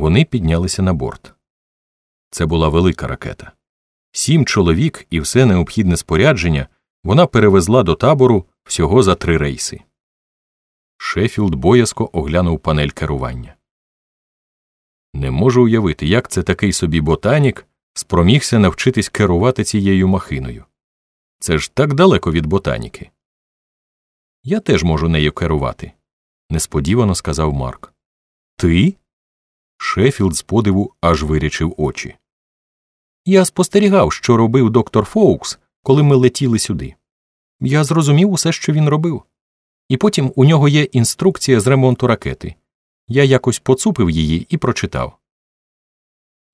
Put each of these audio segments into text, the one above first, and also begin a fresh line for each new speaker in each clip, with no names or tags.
Вони піднялися на борт. Це була велика ракета. Сім чоловік і все необхідне спорядження вона перевезла до табору всього за три рейси. Шеффілд боязко оглянув панель керування. Не можу уявити, як це такий собі ботанік спромігся навчитись керувати цією махиною. Це ж так далеко від ботаніки. Я теж можу нею керувати, несподівано сказав Марк. Ти? Шеффілд з подиву аж вирячив очі. Я спостерігав, що робив доктор Фоукс, коли ми летіли сюди. Я зрозумів усе, що він робив. І потім у нього є інструкція з ремонту ракети. Я якось поцупив її і прочитав.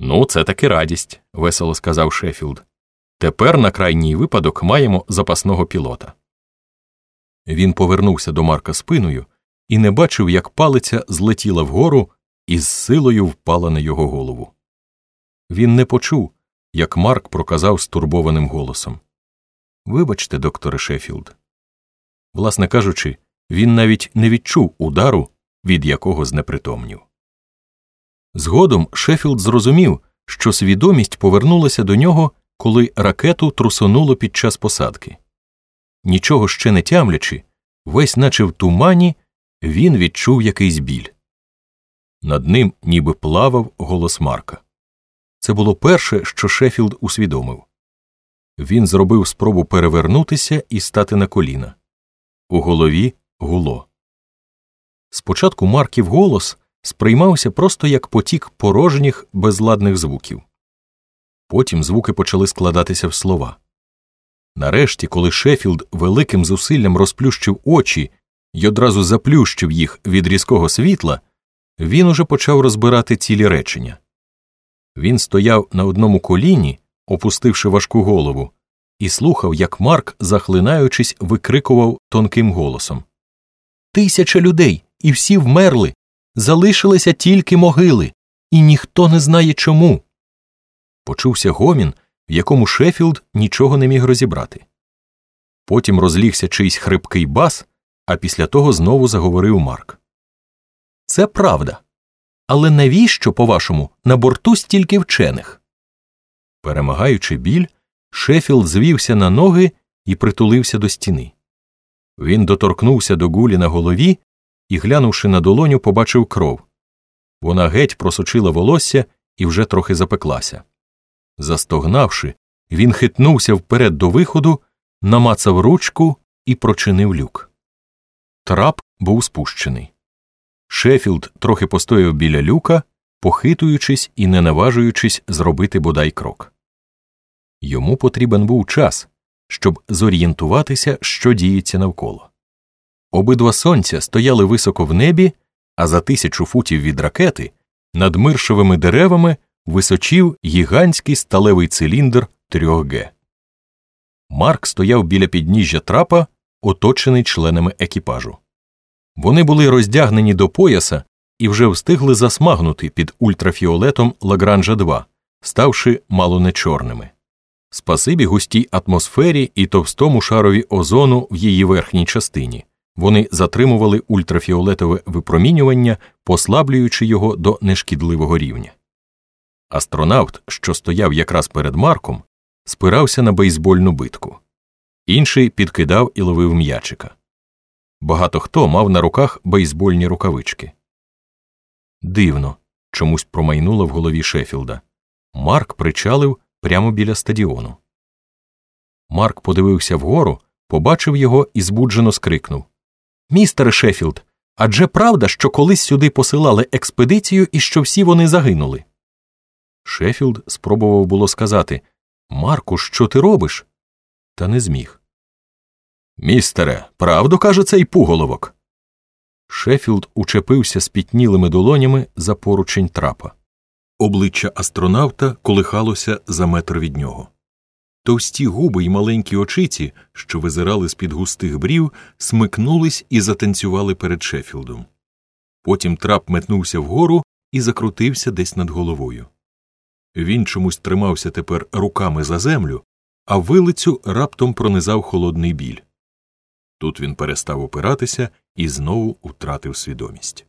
Ну, це таки радість, весело сказав Шеффілд. Тепер на крайній випадок маємо запасного пілота. Він повернувся до Марка спиною і не бачив, як палиця злетіла вгору і з силою впала на його голову. Він не почув, як Марк проказав стурбованим голосом Вибачте, докторе Шеффілд. Власне кажучи, він навіть не відчув удару, від якого знепритомнів. Згодом Шеффілд зрозумів, що свідомість повернулася до нього, коли ракету трусонуло під час посадки. Нічого ще не тямлячи, весь наче в тумані, він відчув якийсь біль. Над ним ніби плавав голос Марка. Це було перше, що Шеффілд усвідомив. Він зробив спробу перевернутися і стати на коліна. У голові гуло. Спочатку Марків голос сприймався просто як потік порожніх безладних звуків. Потім звуки почали складатися в слова. Нарешті, коли Шеффілд великим зусиллям розплющив очі і одразу заплющив їх від різкого світла, він уже почав розбирати цілі речення. Він стояв на одному коліні, опустивши важку голову, і слухав, як Марк, захлинаючись, викрикував тонким голосом Тисяча людей, і всі вмерли. Залишилися тільки могили, і ніхто не знає чому. Почувся гомін, в якому Шеффілд нічого не міг розібрати. Потім розлігся чийсь хрипкий бас, а після того знову заговорив Марк. Це правда. Але навіщо, по вашому, на борту стільки вчених? Перемагаючи біль, Шеффілд звівся на ноги і притулився до стіни. Він доторкнувся до гулі на голові і, глянувши на долоню, побачив кров. Вона геть просочила волосся і вже трохи запеклася. Застогнавши, він хитнувся вперед до виходу, намацав ручку і прочинив люк. Трап був спущений. Шеффілд трохи постояв біля люка, похитуючись і не наважуючись зробити бодай крок. Йому потрібен був час, щоб зорієнтуватися, що діється навколо. Обидва сонця стояли високо в небі, а за тисячу футів від ракети над миршовими деревами височів гігантський сталевий циліндр 3Г. Марк стояв біля підніжжя трапа, оточений членами екіпажу. Вони були роздягнені до пояса і вже встигли засмагнути під ультрафіолетом Лагранжа 2, ставши мало не чорними. Спасибі густій атмосфері і товстому шарові озону в її верхній частині. Вони затримували ультрафіолетове випромінювання, послаблюючи його до нешкідливого рівня. Астронавт, що стояв якраз перед Марком, спирався на бейсбольну битку, інший підкидав і ловив м'ячика. Багато хто мав на руках бейсбольні рукавички. Дивно, чомусь промайнуло в голові Шеффілда. Марк причалив прямо біля стадіону. Марк подивився вгору, побачив його і збуджено скрикнув Містере Шеффілд, адже правда, що колись сюди посилали експедицію і що всі вони загинули. Шеффілд спробував було сказати Марку, що ти робиш? Та не зміг. Містере, правду каже цей пуголовок. Шеффілд учепився спітнілими долонями за поручень трапа. Обличчя астронавта колихалося за метр від нього. Товсті губи й маленькі очиці, що визирали з під густих брів, смикнулись і затанцювали перед Шеффілдом. Потім трап метнувся вгору і закрутився десь над головою. Він чомусь тримався тепер руками за землю, а вилицю раптом пронизав холодний біль. Тут він перестав опиратися і знову втратив свідомість.